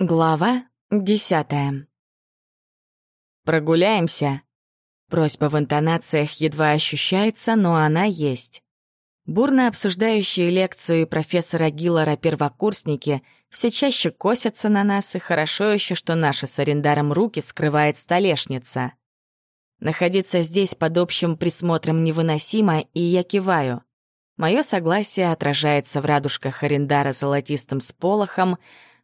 Глава десятая. «Прогуляемся?» Просьба в интонациях едва ощущается, но она есть. Бурно обсуждающие лекцию профессора Гиллара первокурсники все чаще косятся на нас, и хорошо еще, что наши с арендаром руки скрывает столешница. Находиться здесь под общим присмотром невыносимо, и я киваю. Мое согласие отражается в радужках арендара золотистым сполохом,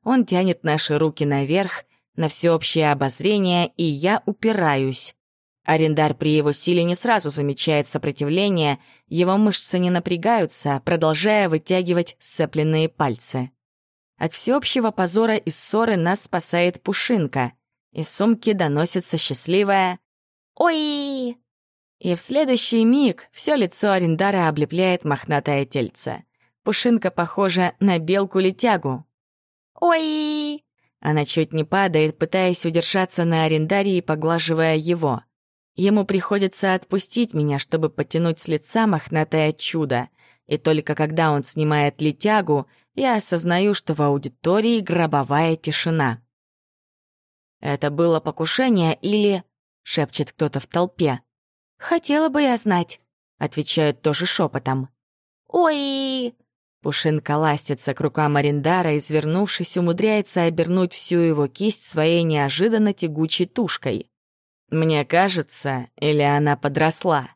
он тянет наши руки наверх, на всеобщее обозрение, и я упираюсь. Арендар при его силе не сразу замечает сопротивление, его мышцы не напрягаются, продолжая вытягивать сцепленные пальцы. От всеобщего позора и ссоры нас спасает Пушинка. Из сумки доносится счастливая «Ой!» И в следующий миг все лицо Арендара облепляет мохнатое тельце. Пушинка похожа на белку-летягу, «Ой!» Она чуть не падает, пытаясь удержаться на арендаре и поглаживая его. Ему приходится отпустить меня, чтобы потянуть с лица мохнатое чудо. И только когда он снимает летягу, я осознаю, что в аудитории гробовая тишина. «Это было покушение или...» — шепчет кто-то в толпе. «Хотела бы я знать», — отвечают тоже шепотом. «Ой!» Пушинка ластится к рукам Арендара, извернувшись, умудряется обернуть всю его кисть своей неожиданно тягучей тушкой. «Мне кажется, или она подросла?»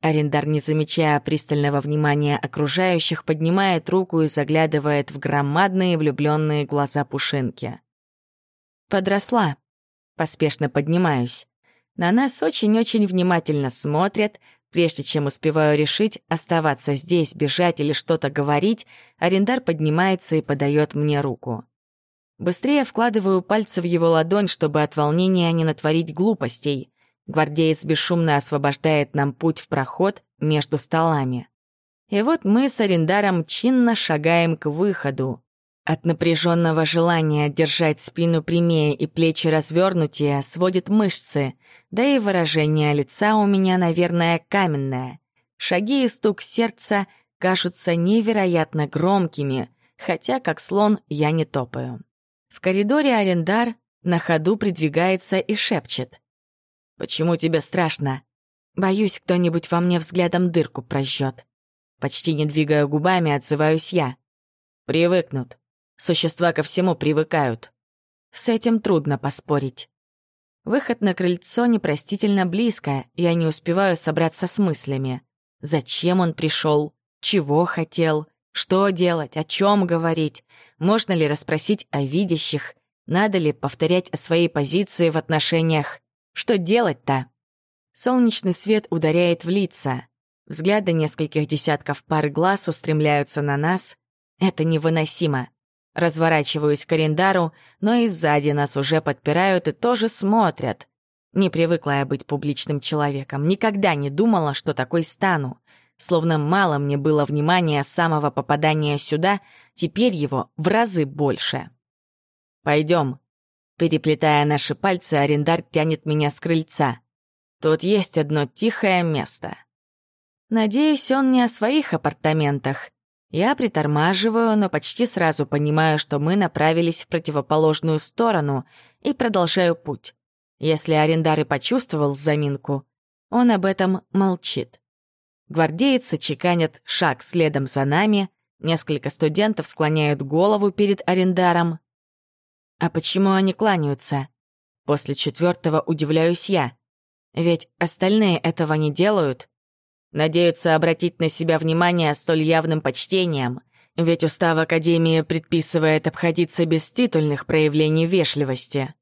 Арендар, не замечая пристального внимания окружающих, поднимает руку и заглядывает в громадные влюбленные глаза Пушинки. «Подросла». Поспешно поднимаюсь. На нас очень-очень внимательно смотрят, Прежде чем успеваю решить, оставаться здесь, бежать или что-то говорить, арендар поднимается и подает мне руку. Быстрее вкладываю пальцы в его ладонь, чтобы от волнения не натворить глупостей. Гвардеец бесшумно освобождает нам путь в проход между столами. И вот мы с арендаром чинно шагаем к выходу. От напряженного желания держать спину прямее и плечи развернутее сводит мышцы, да и выражение лица у меня, наверное, каменное. Шаги и стук сердца кажутся невероятно громкими, хотя, как слон, я не топаю. В коридоре арендар на ходу придвигается и шепчет. «Почему тебе страшно?» «Боюсь, кто-нибудь во мне взглядом дырку прожжет». Почти не двигая губами, отзываюсь я. «Привыкнут. Существа ко всему привыкают. С этим трудно поспорить. Выход на крыльцо непростительно близко, я не успеваю собраться с мыслями. Зачем он пришел? Чего хотел? Что делать? О чем говорить? Можно ли расспросить о видящих? Надо ли повторять о своей позиции в отношениях? Что делать-то? Солнечный свет ударяет в лица. Взгляды нескольких десятков пар глаз устремляются на нас. Это невыносимо. Разворачиваюсь к арендару, но и сзади нас уже подпирают и тоже смотрят. Не привыкла я быть публичным человеком, никогда не думала, что такой стану. Словно мало мне было внимания с самого попадания сюда, теперь его в разы больше. Пойдем. Переплетая наши пальцы, арендар тянет меня с крыльца. Тут есть одно тихое место. Надеюсь, он не о своих апартаментах. Я притормаживаю, но почти сразу понимаю, что мы направились в противоположную сторону и продолжаю путь. Если арендар и почувствовал заминку, он об этом молчит. Гвардейцы чеканят шаг следом за нами, несколько студентов склоняют голову перед арендаром. А почему они кланяются? После четвертого удивляюсь я. Ведь остальные этого не делают. Надеются обратить на себя внимание столь явным почтением, ведь устав Академии предписывает обходиться без титульных проявлений вежливости.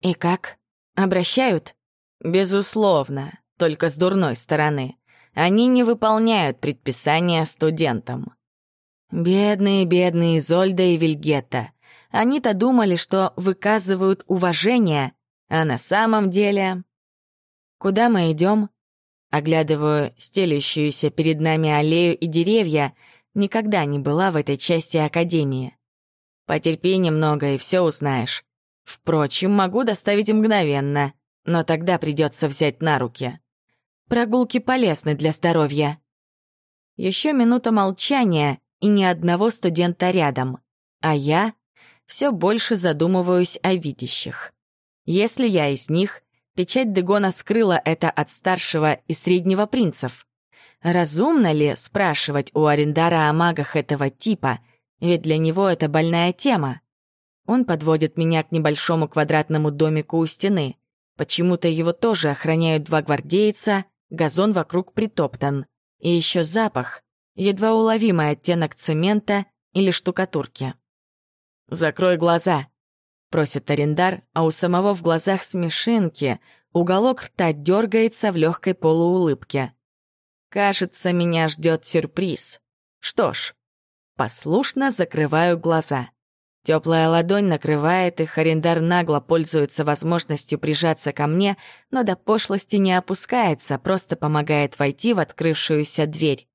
И как? Обращают? Безусловно, только с дурной стороны. Они не выполняют предписания студентам. Бедные, бедные Зольда и Вильгетта. Они-то думали, что выказывают уважение, а на самом деле... Куда мы идем? Оглядываю стелющуюся перед нами аллею и деревья, никогда не была в этой части Академии. Потерпи немного, и все узнаешь. Впрочем, могу доставить мгновенно, но тогда придется взять на руки. Прогулки полезны для здоровья. Еще минута молчания и ни одного студента рядом. А я? все больше задумываюсь о видящих. Если я из них, печать Дегона скрыла это от старшего и среднего принцев. Разумно ли спрашивать у Арендара о магах этого типа, ведь для него это больная тема? Он подводит меня к небольшому квадратному домику у стены. Почему-то его тоже охраняют два гвардейца, газон вокруг притоптан. И еще запах, едва уловимый оттенок цемента или штукатурки. «Закрой глаза», — просит арендар, а у самого в глазах смешинки, уголок рта дергается в легкой полуулыбке. Кажется, меня ждет сюрприз. Что ж, послушно закрываю глаза. Теплая ладонь накрывает их, арендар нагло пользуется возможностью прижаться ко мне, но до пошлости не опускается, просто помогает войти в открывшуюся дверь.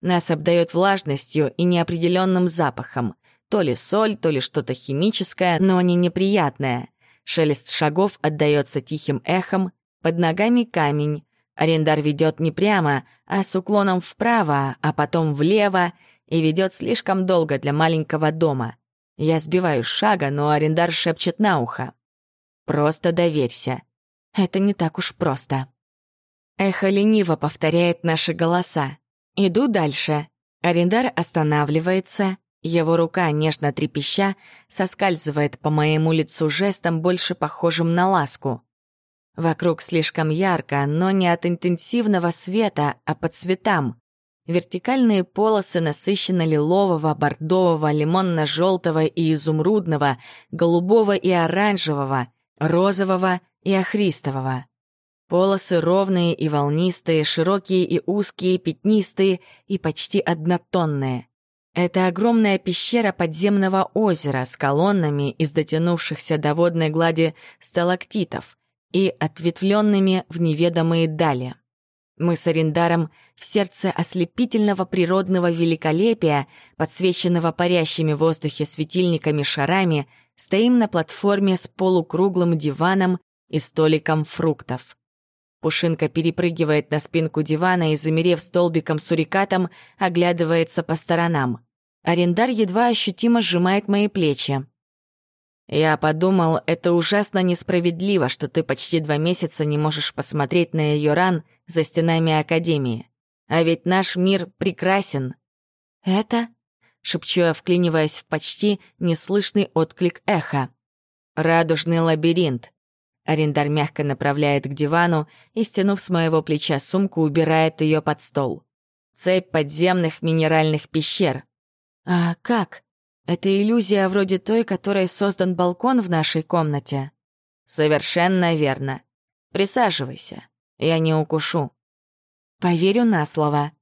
Нас обдает влажностью и неопределенным запахом. То ли соль, то ли что-то химическое, но не неприятное. Шелест шагов отдается тихим эхом, под ногами камень. Арендар ведет не прямо, а с уклоном вправо, а потом влево, и ведет слишком долго для маленького дома — я сбиваю шага, но арендар шепчет на ухо. «Просто доверься. Это не так уж просто». Эхо лениво повторяет наши голоса. Иду дальше. Арендар останавливается, его рука, нежно трепеща, соскальзывает по моему лицу жестом, больше похожим на ласку. Вокруг слишком ярко, но не от интенсивного света, а по цветам. Вертикальные полосы насыщенно-лилового, бордового, лимонно-желтого и изумрудного, голубого и оранжевого, розового и охристового. Полосы ровные и волнистые, широкие и узкие, пятнистые и почти однотонные. Это огромная пещера подземного озера с колоннами из дотянувшихся до водной глади сталактитов и ответвленными в неведомые дали. Мы с Арендаром в сердце ослепительного природного великолепия, подсвеченного парящими в воздухе светильниками-шарами, стоим на платформе с полукруглым диваном и столиком фруктов. Пушинка перепрыгивает на спинку дивана и, замерев столбиком сурикатом, оглядывается по сторонам. Арендар едва ощутимо сжимает мои плечи. Я подумал, это ужасно несправедливо, что ты почти два месяца не можешь посмотреть на ее ран за стенами Академии. А ведь наш мир прекрасен. Это? Шепчу я, вклиниваясь в почти неслышный отклик эха. Радужный лабиринт. Арендар мягко направляет к дивану и, стянув с моего плеча сумку, убирает ее под стол. Цепь подземных минеральных пещер. А как? Это иллюзия вроде той, которой создан балкон в нашей комнате. Совершенно верно. Присаживайся. Я не укушу. Поверю на слово.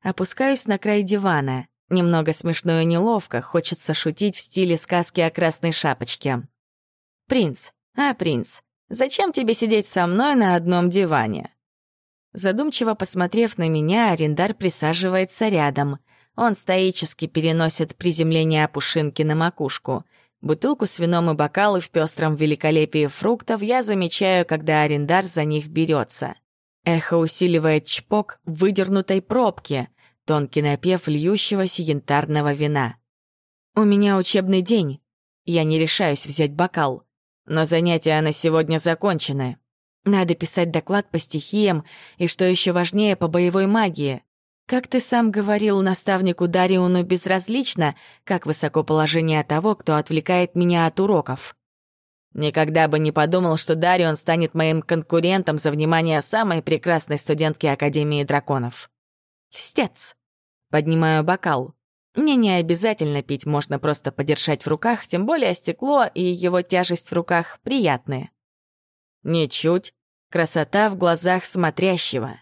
Опускаюсь на край дивана. Немного смешно и неловко, хочется шутить в стиле сказки о красной шапочке. «Принц, а, принц, зачем тебе сидеть со мной на одном диване?» Задумчиво посмотрев на меня, арендар присаживается рядом — он стоически переносит приземление Пушинки на макушку. Бутылку с вином и бокалы в пестром великолепии фруктов я замечаю, когда арендар за них берется. Эхо усиливает чпок выдернутой пробки, тонкий напев льющегося янтарного вина. «У меня учебный день. Я не решаюсь взять бокал. Но занятия на сегодня закончены. Надо писать доклад по стихиям и, что еще важнее, по боевой магии. Как ты сам говорил наставнику Дариону безразлично, как высоко положение того, кто отвлекает меня от уроков. Никогда бы не подумал, что Дарион станет моим конкурентом за внимание самой прекрасной студентки Академии драконов. Льстец. Поднимаю бокал. Мне не обязательно пить, можно просто подержать в руках, тем более стекло и его тяжесть в руках приятные. Ничуть. Красота в глазах смотрящего.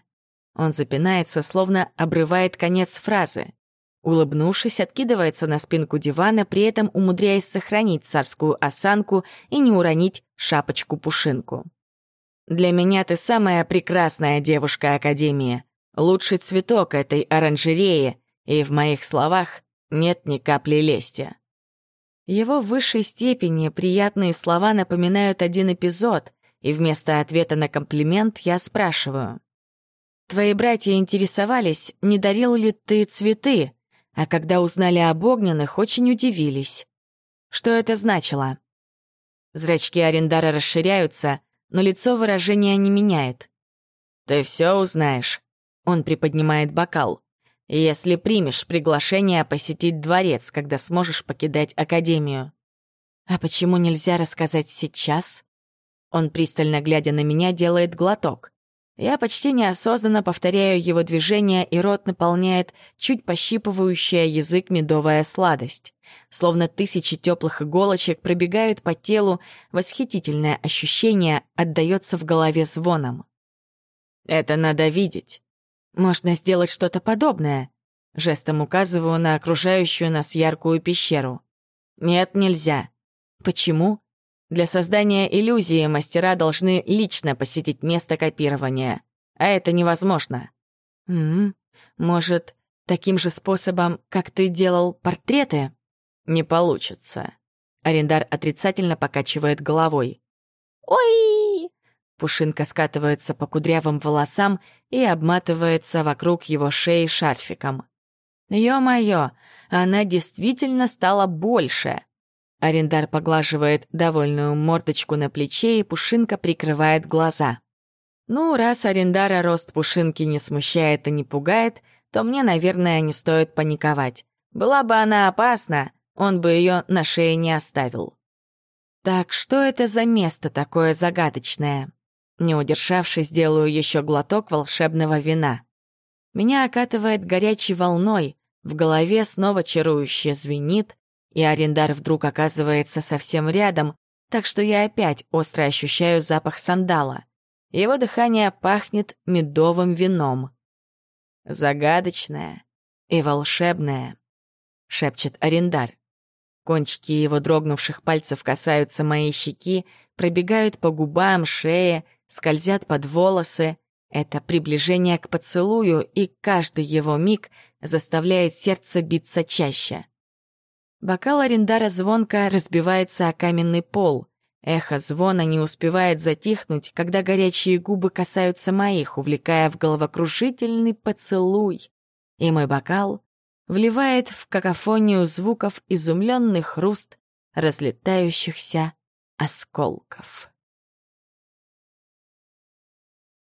Он запинается, словно обрывает конец фразы. Улыбнувшись, откидывается на спинку дивана, при этом умудряясь сохранить царскую осанку и не уронить шапочку-пушинку. «Для меня ты самая прекрасная девушка Академии, лучший цветок этой оранжереи, и в моих словах нет ни капли лести». Его в высшей степени приятные слова напоминают один эпизод, и вместо ответа на комплимент я спрашиваю. Твои братья интересовались, не дарил ли ты цветы, а когда узнали об огненных, очень удивились. Что это значило? Зрачки Арендара расширяются, но лицо выражения не меняет. «Ты все узнаешь». Он приподнимает бокал. «Если примешь приглашение посетить дворец, когда сможешь покидать Академию». «А почему нельзя рассказать сейчас?» Он, пристально глядя на меня, делает глоток. Я почти неосознанно повторяю его движения, и рот наполняет чуть пощипывающая язык медовая сладость. Словно тысячи теплых иголочек пробегают по телу, восхитительное ощущение отдаётся в голове звоном. Это надо видеть. Можно сделать что-то подобное. Жестом указываю на окружающую нас яркую пещеру. Нет, нельзя. Почему? Для создания иллюзии мастера должны лично посетить место копирования. А это невозможно. М -м, может, таким же способом, как ты делал портреты? Не получится. Арендар отрицательно покачивает головой. «Ой!» Пушинка скатывается по кудрявым волосам и обматывается вокруг его шеи шарфиком. Ё-моё, она действительно стала больше. Арендар поглаживает довольную мордочку на плече, и Пушинка прикрывает глаза. Ну, раз Арендара рост Пушинки не смущает и не пугает, то мне, наверное, не стоит паниковать. Была бы она опасна, он бы ее на шее не оставил. Так что это за место такое загадочное? Не удержавшись, делаю еще глоток волшебного вина. Меня окатывает горячей волной, в голове снова чарующе звенит, и арендар вдруг оказывается совсем рядом, так что я опять остро ощущаю запах сандала. Его дыхание пахнет медовым вином. «Загадочное и волшебное», — шепчет арендар. Кончики его дрогнувших пальцев касаются моей щеки, пробегают по губам, шее, скользят под волосы. Это приближение к поцелую, и каждый его миг заставляет сердце биться чаще. Бокал арендара звонко разбивается о каменный пол. Эхо звона не успевает затихнуть, когда горячие губы касаются моих, увлекая в головокружительный поцелуй. И мой бокал вливает в какофонию звуков изумленный хруст разлетающихся осколков.